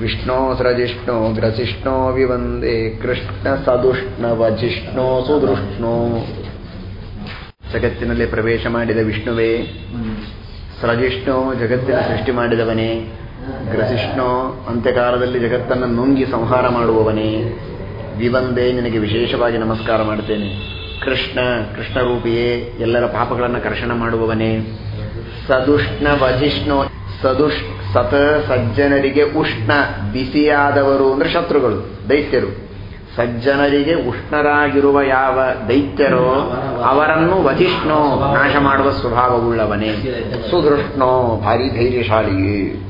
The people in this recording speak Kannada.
ವಿಷ್ಣೋ ಸ್ರಜಿಷ್ಣೋ ಗ್ರಸಿಷ್ಣೋ ವಿವಂದೇ, ಕೃಷ್ಣ ಸದುಷ್ಣ, ವಜಿಷ್ಣೋ ಸುದೃಷ್ಣೋ. ಜಗತ್ತಿನಲ್ಲಿ ಪ್ರವೇಶ ಮಾಡಿದ ವಿಷ್ಣುವೇ, ಸೃಜಿಷ್ಣೋ ಜಗತ್ತಿನ ಸೃಷ್ಟಿ ಮಾಡಿದವನೇ, ಗ್ರಸಿಷ್ಣೋ ಅಂತ್ಯಕಾಲದಲ್ಲಿ ಜಗತ್ತನ್ನು ನುಂಗಿ ಸಂಹಾರ ಮಾಡುವವನೇ. ವಿವಂದೇ, ನಿನಗೆ ವಿಶೇಷವಾಗಿ ನಮಸ್ಕಾರ ಮಾಡುತ್ತೇನೆ ಕೃಷ್ಣ ಕೃಷ್ಣ ರೂಪಿಯೇ ಎಲ್ಲರ ಪಾಪಗಳನ್ನು ಕರ್ಷಣ ಮಾಡುವವನೇ. ಸದುಷ್ಣ, ವಜಿಷ್ಣೋ ಸದುಷ್ ಸತ ಸಜ್ಜನರಿಗೆ ಉಷ್ಣ ಬಿಸಿಯಾದವರು ಅಂದ್ರೆ ಶತ್ರುಗಳು, ದೈತ್ಯರು. ಸಜ್ಜನರಿಗೆ ಉಷ್ಣರಾಗಿರುವ ಯಾವ ದೈತ್ಯರೋ ಅವರನ್ನು ವಧಿಷ್ಣೋ, ನಾಶ ಮಾಡುವ ಸ್ವಭಾವವುಳ್ಳವನೇ. ಸುಧೃಷ್ಣೋ, ಭಾರಿ ಧೈರ್ಯಶಾಲಿಯೇ.